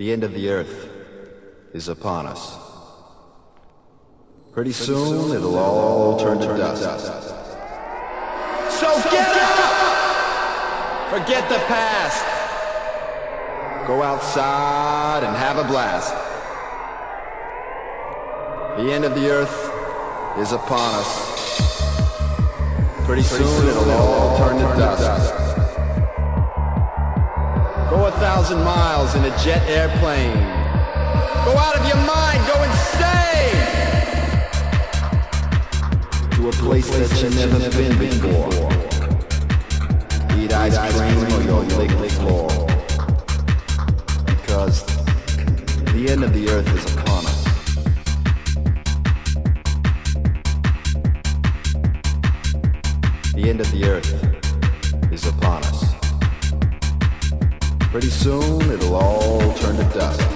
The end of the earth is upon us. Pretty soon it'll all turn to dust. So get up! Forget the past. Go outside and have a blast. The end of the earth is upon us. Pretty soon it'll all turn to dust. Go a thousand miles in a jet airplane. Go out of your mind, go insane! To a place that you've never been before. Eat ice cream or you'll lick the floor. Because the end of the earth is upon us. The end of the earth Pretty soon it'll all turn to dust.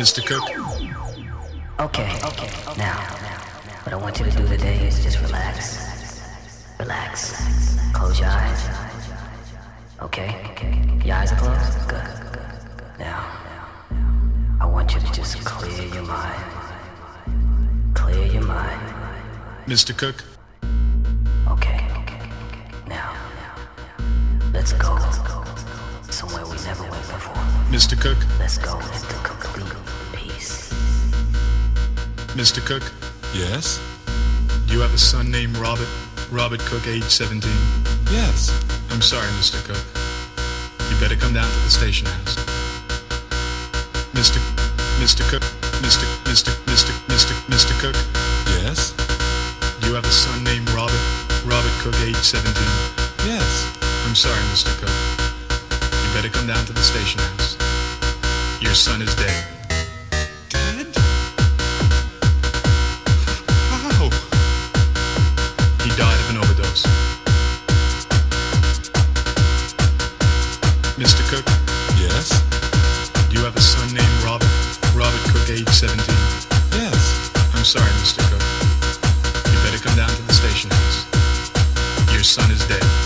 Mr. Cook? Okay, okay. Now, what I want you to do today is just relax. Relax. Close your eyes. Okay? Your eyes are closed? Good. Now, I want you to just clear your mind. Clear your mind. Mr. Cook? Cook? Yes? Do you have a son named Robert? Robert Cook, age 17. Yes. I'm sorry, Mr. Cook. You better come down to the station house. Mr. Mr. Cook? Mr. Mr. Mr. Mr. Mr. Cook? Yes? Do you have a son named Robert? Robert Cook, age 17. Yes. I'm sorry, Mr. Cook. You better come down to the station house. Your son is dead. Dead? Mr. Cook, Yes? do you have a son named Robert? Robert Cook, age 17. Yes. I'm sorry, Mr. Cook. You better come down to the station house. Your son is dead.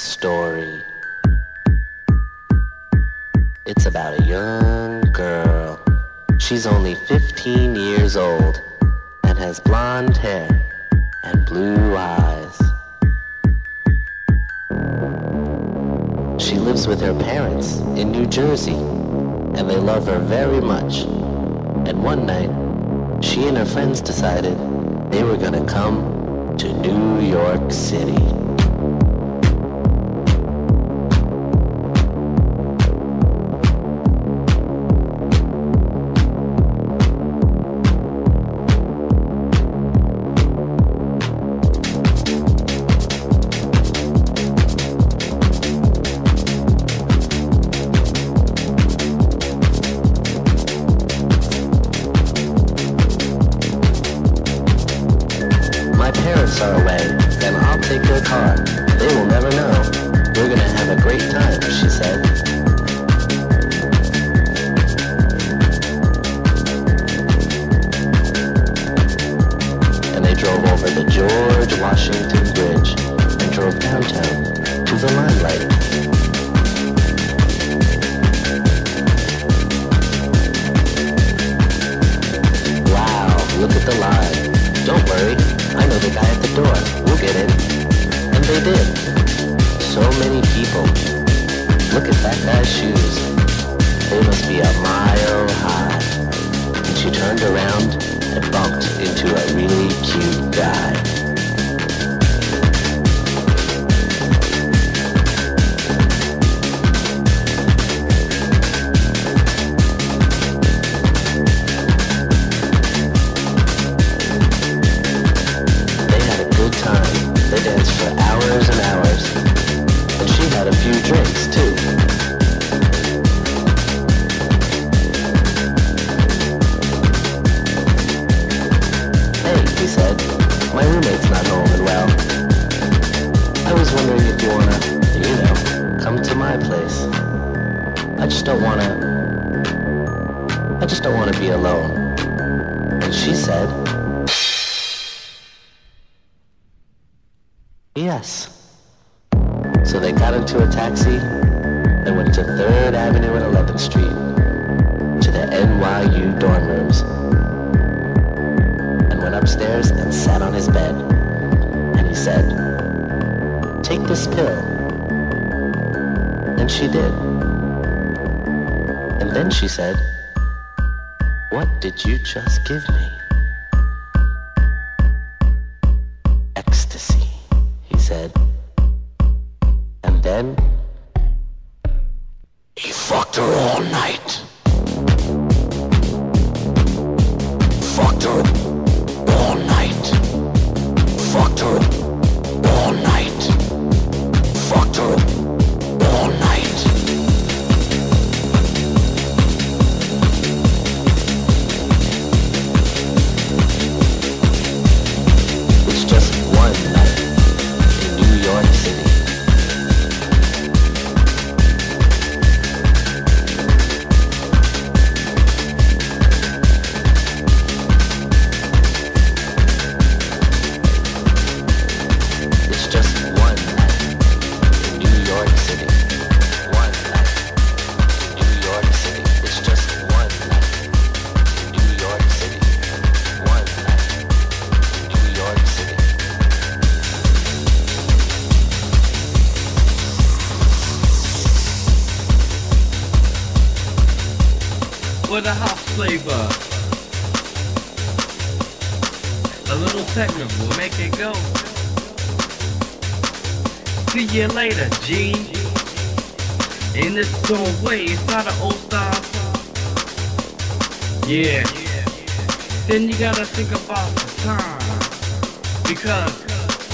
Story.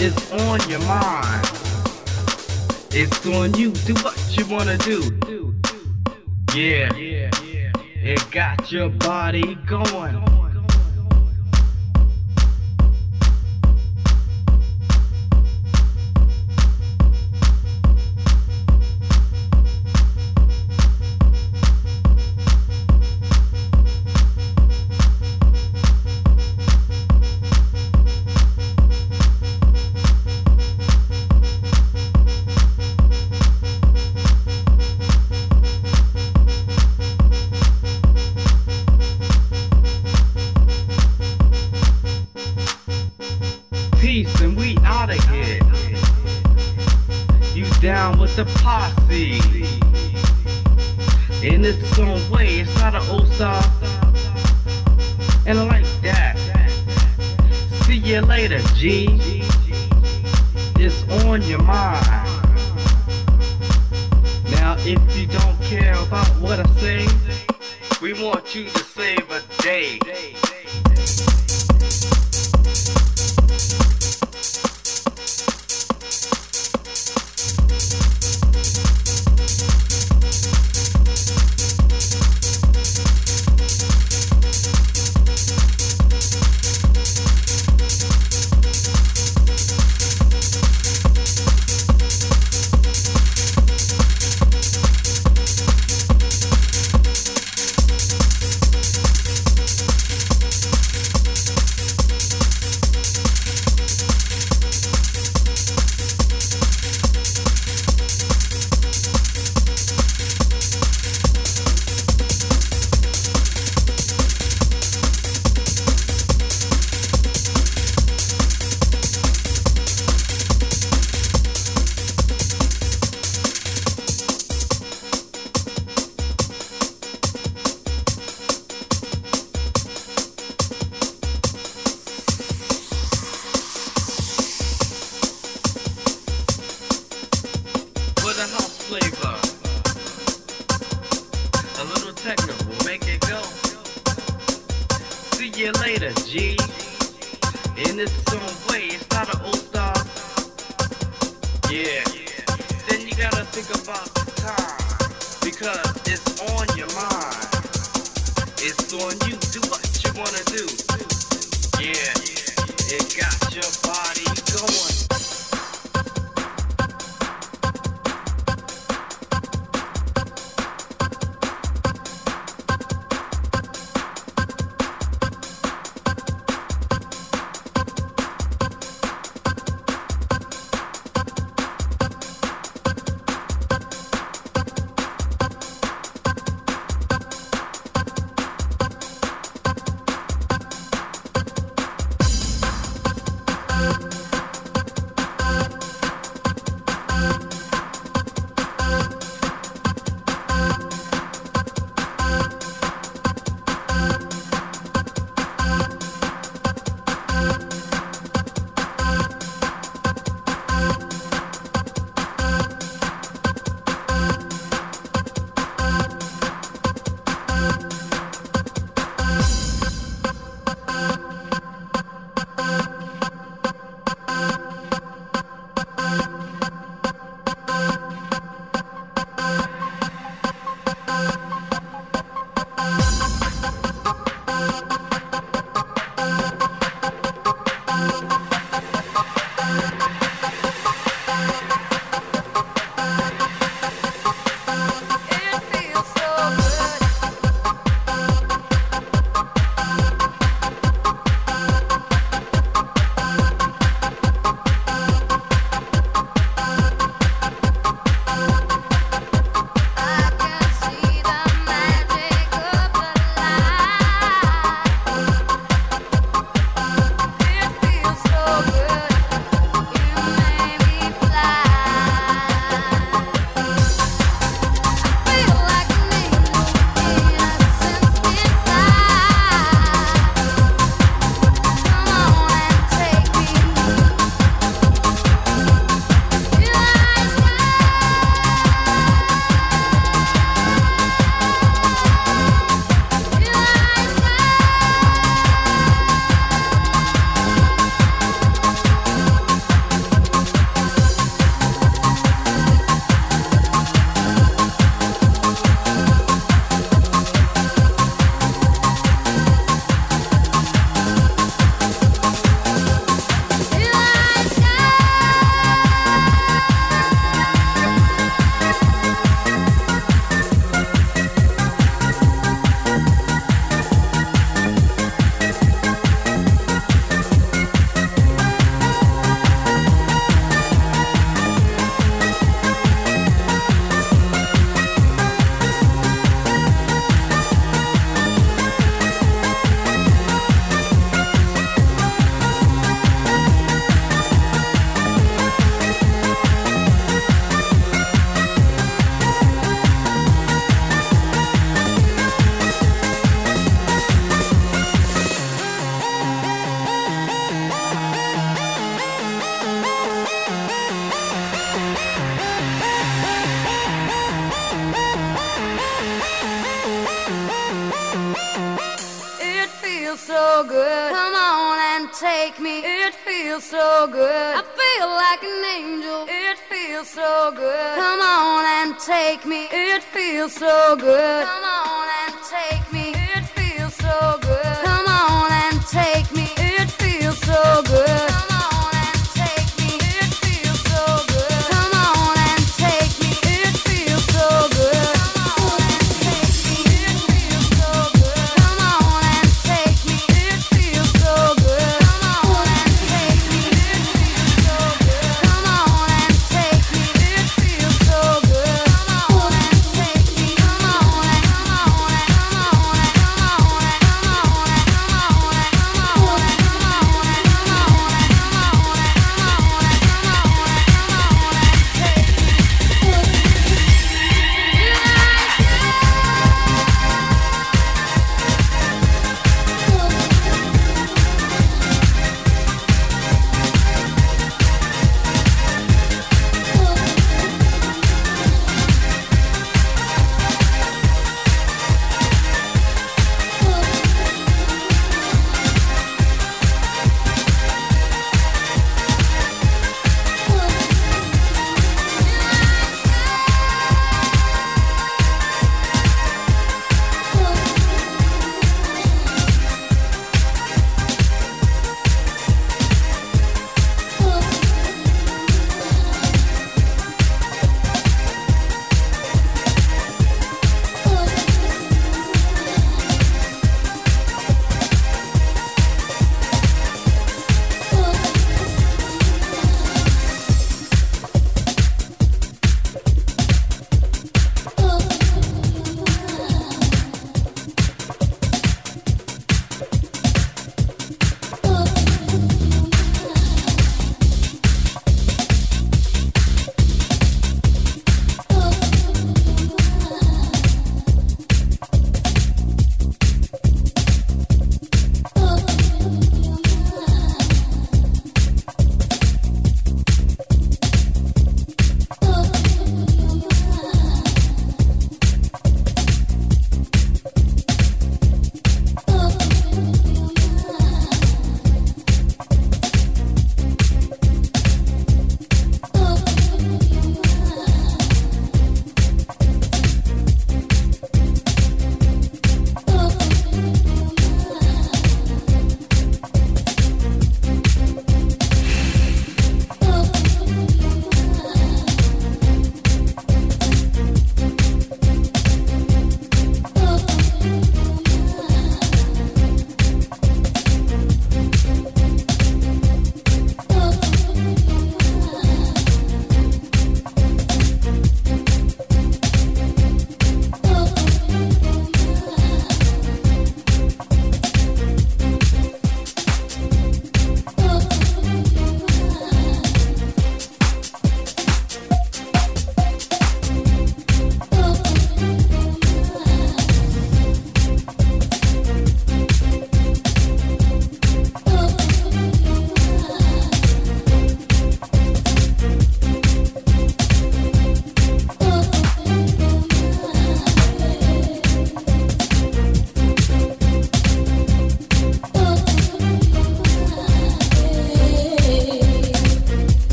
is on your mind. It's on you. Do what you wanna do. Yeah. It got your body going.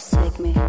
With me.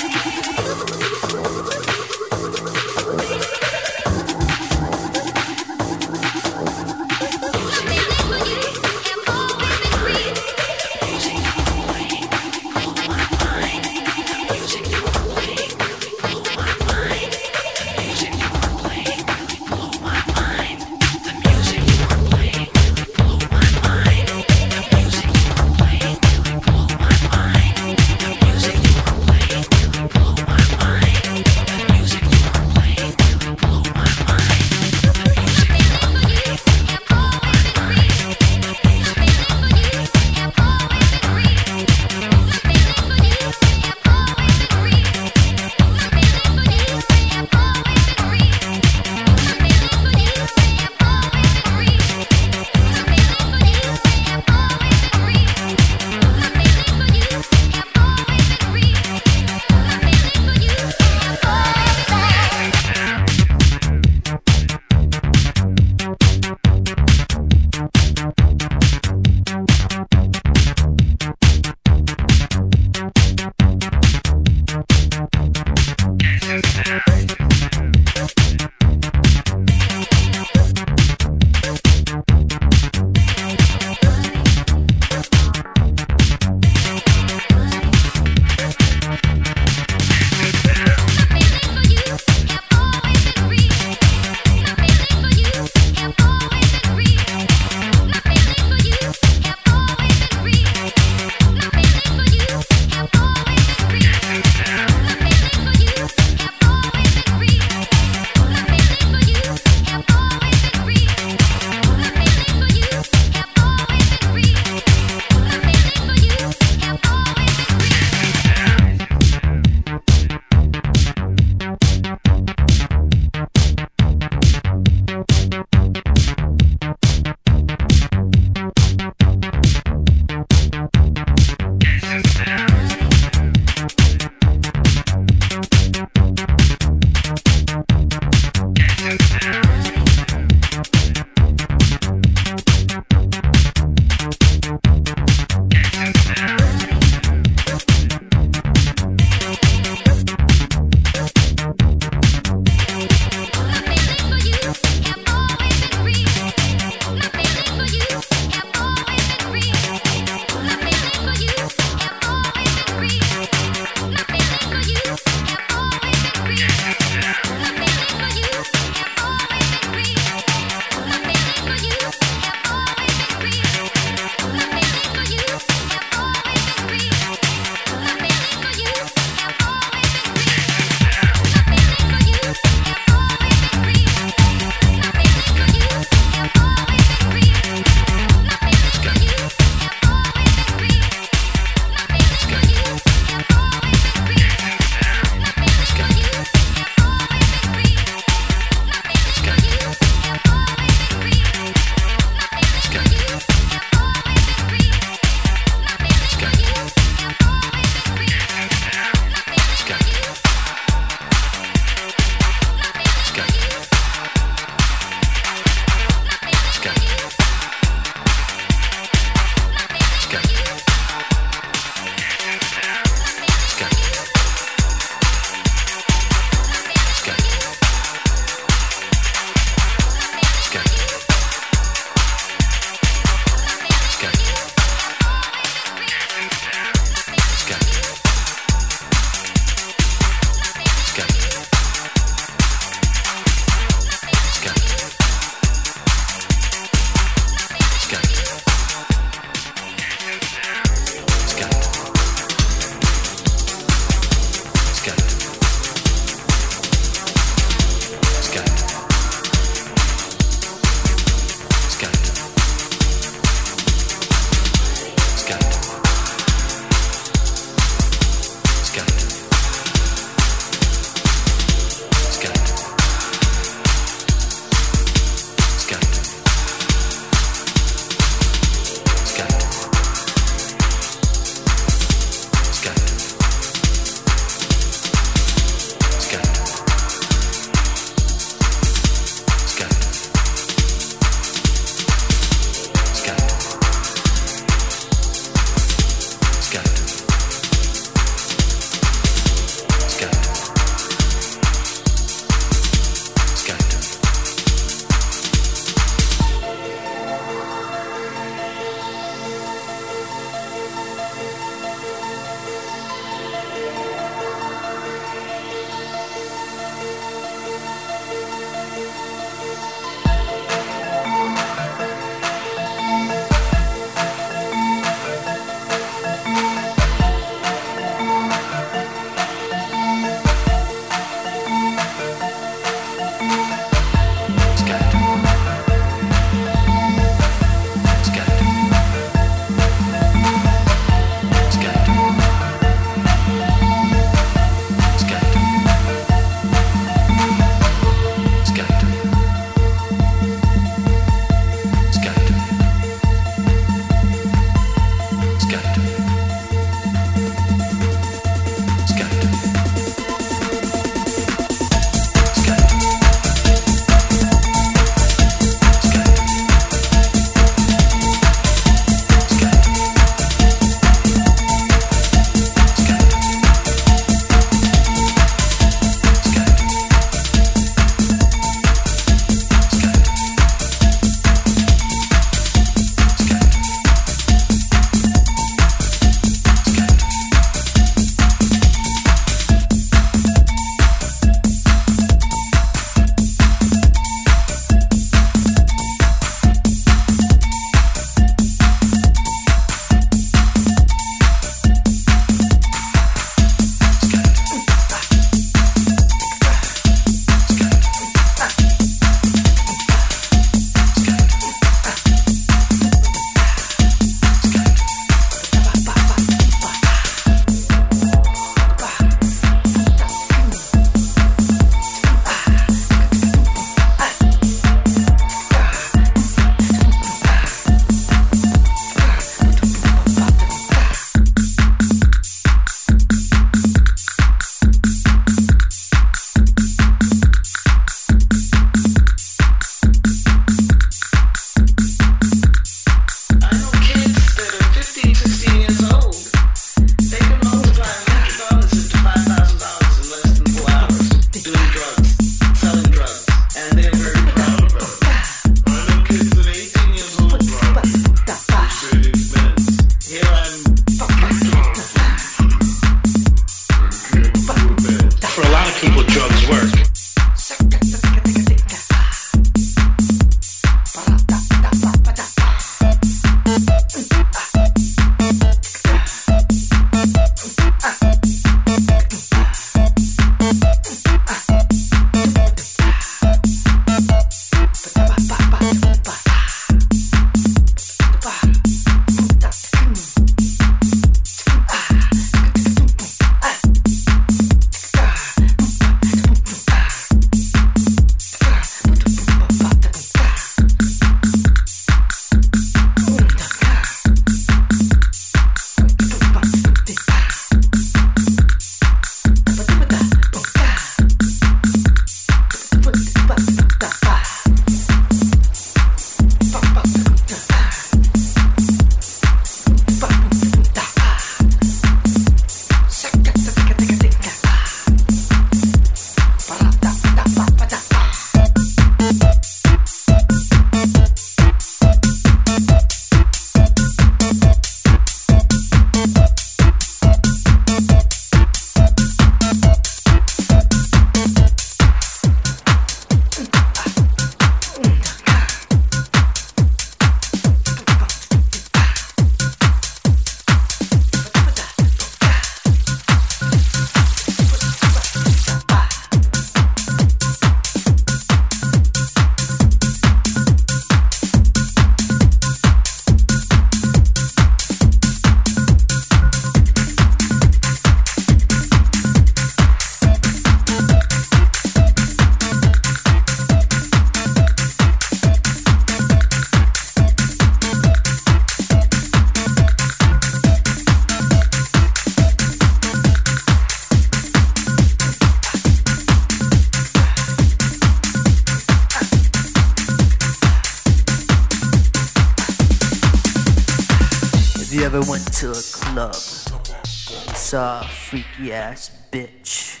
freaky ass bitch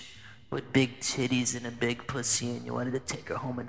with big titties and a big pussy and you wanted to take her home and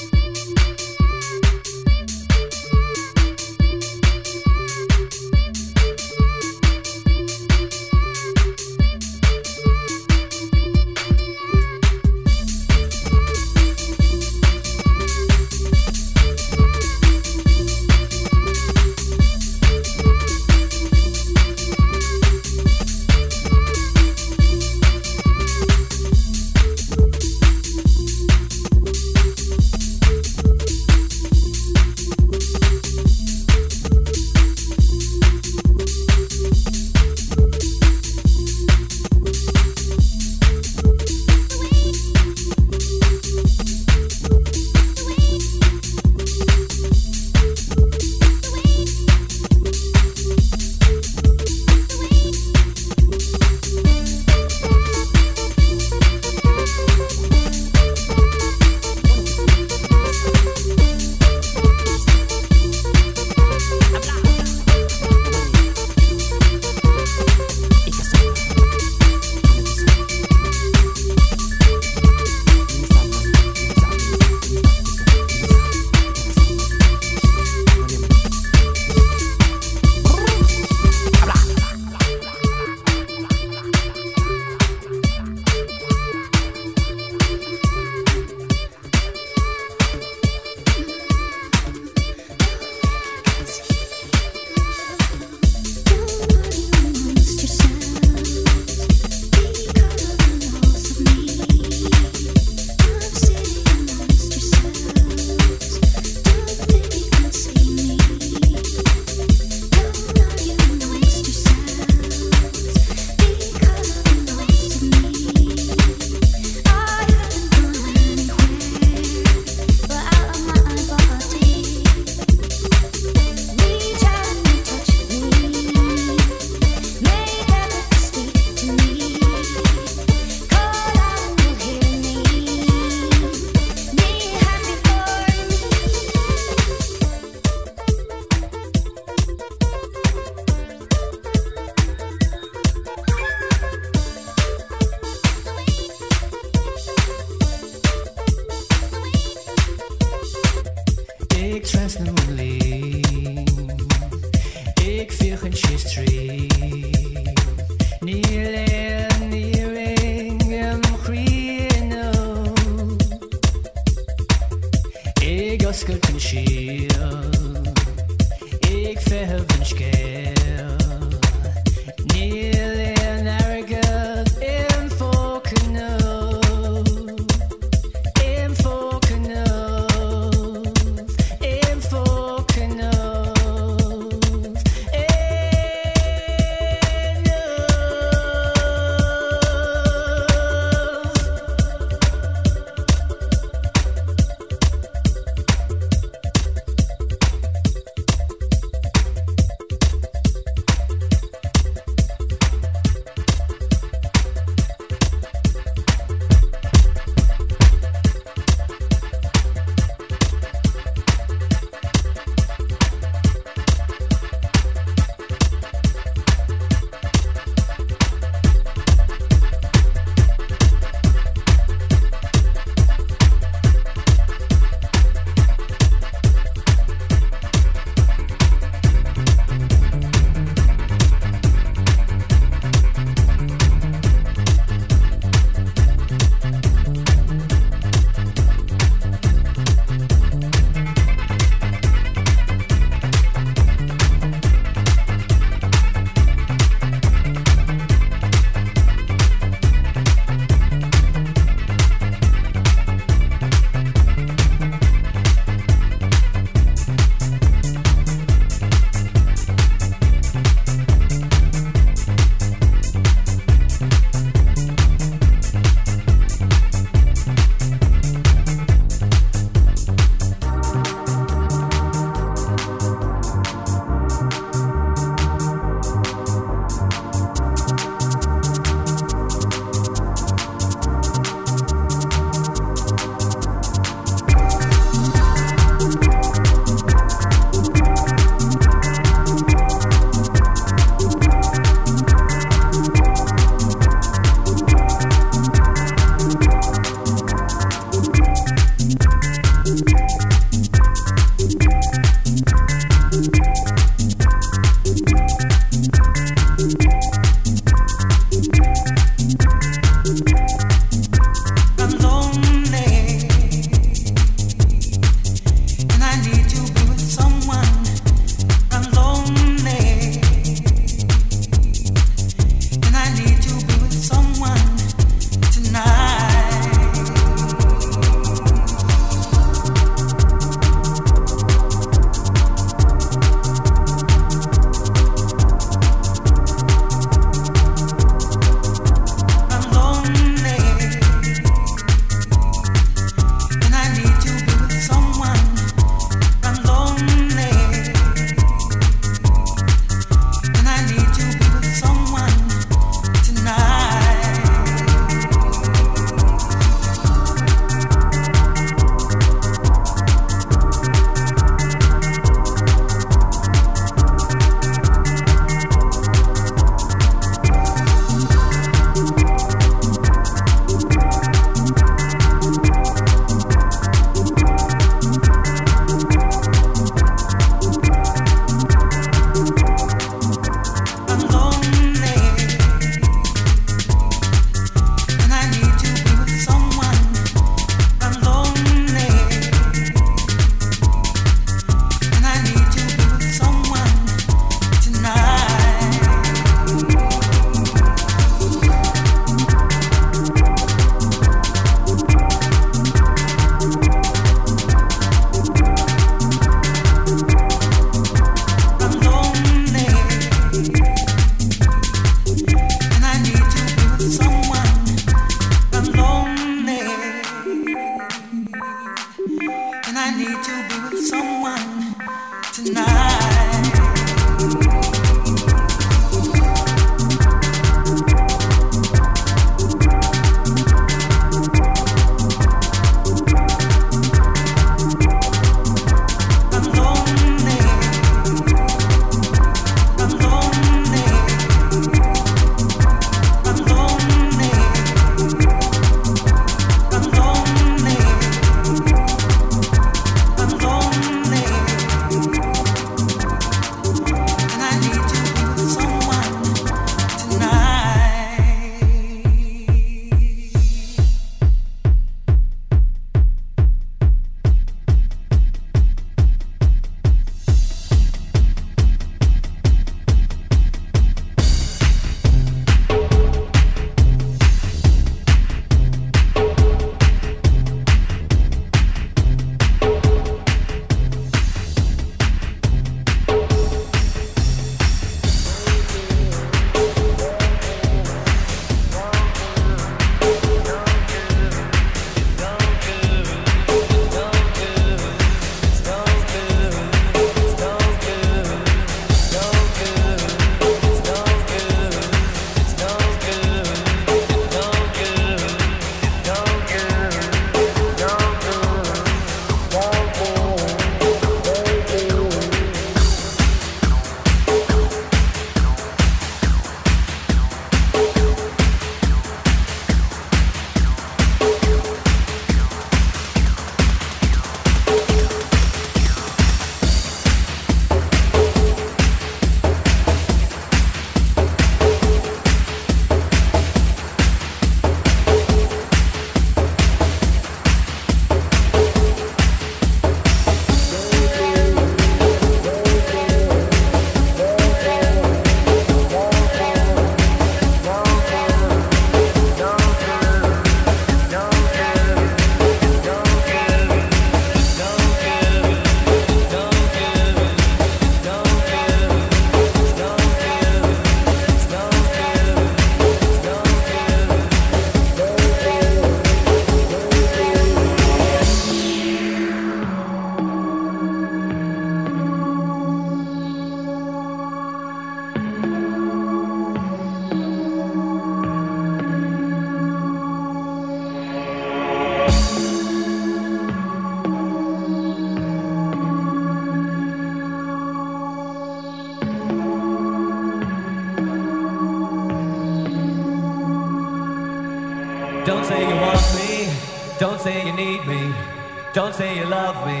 Don't say you love me.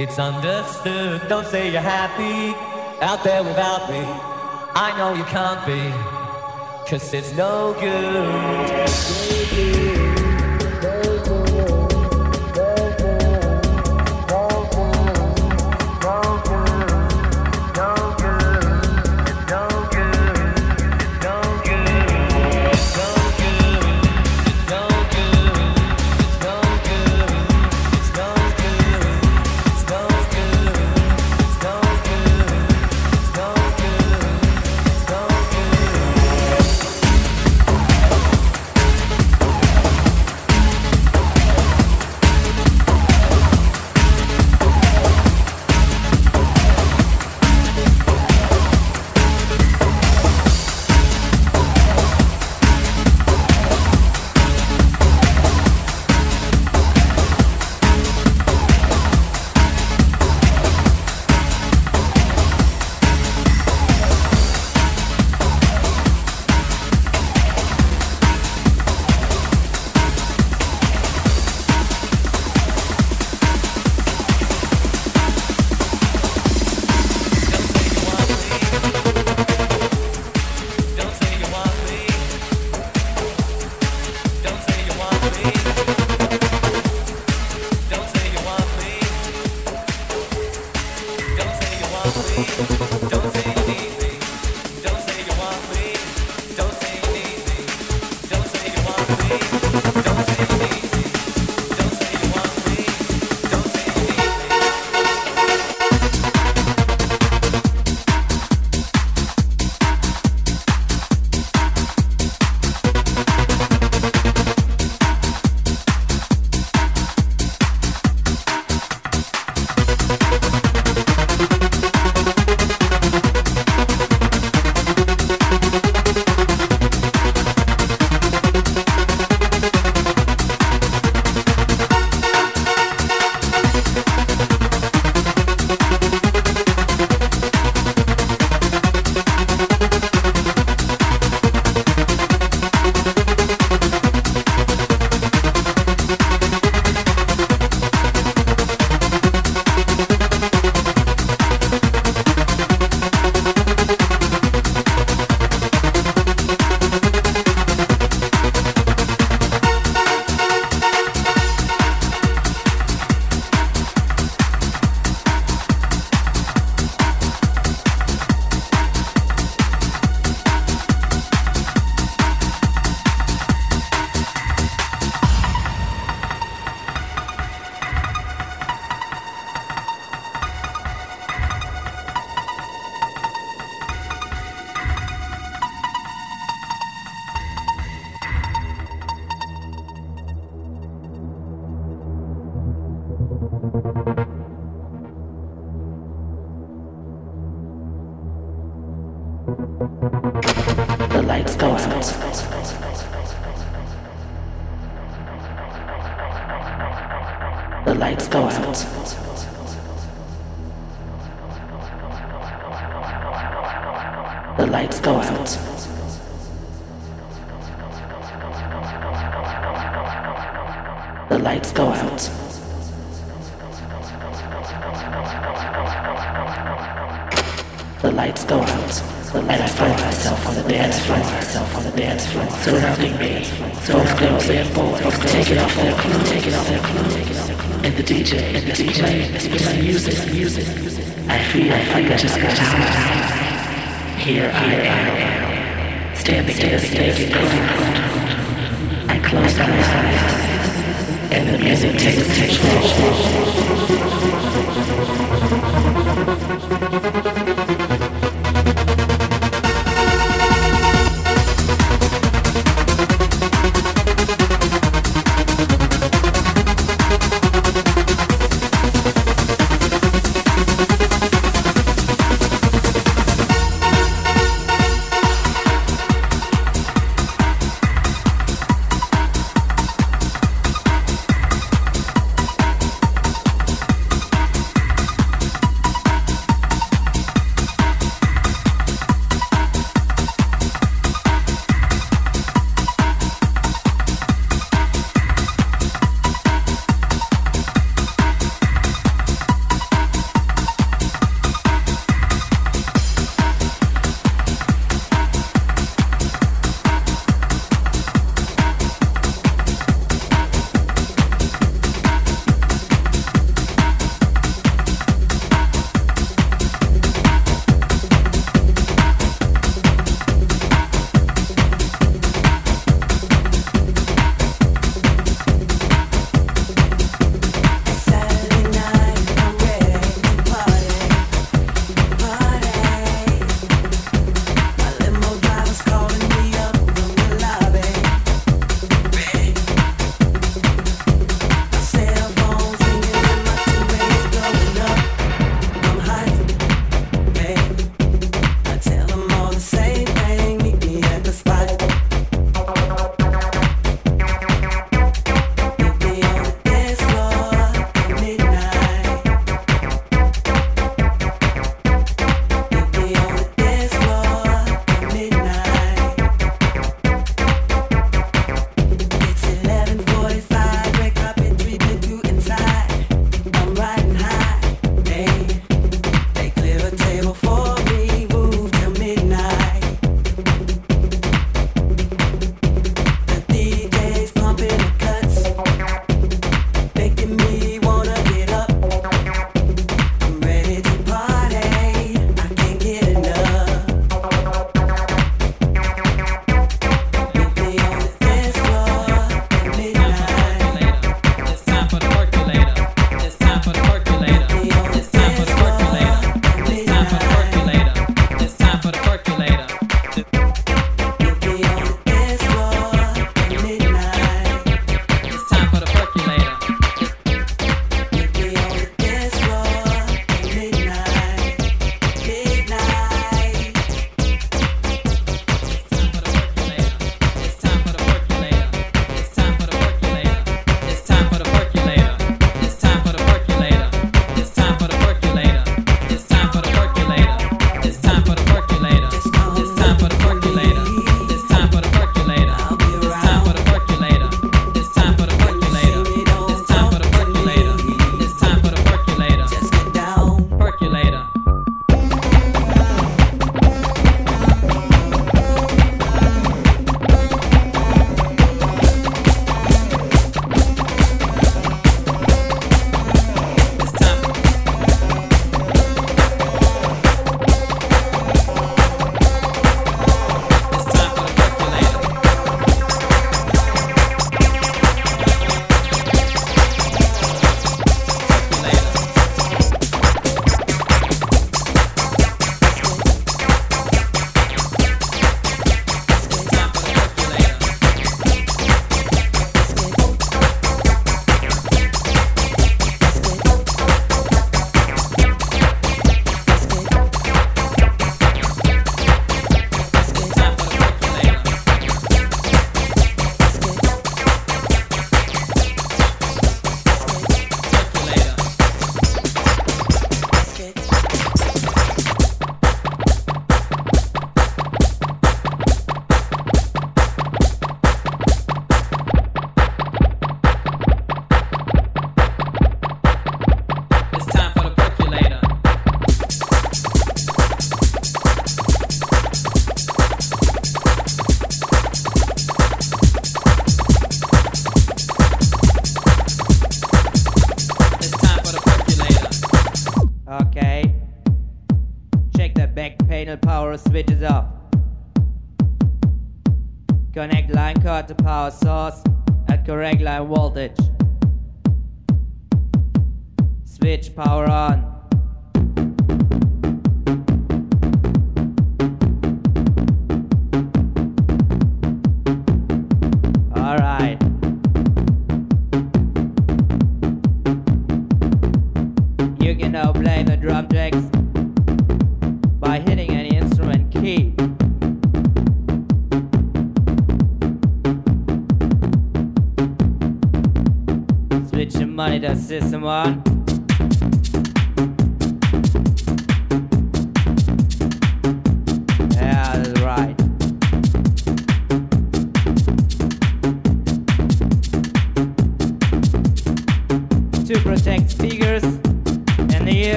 It's understood. Don't say you're happy out there without me. I know you can't be. Cause it's no good. Connect line cord to power source at correct line voltage. Switch power on.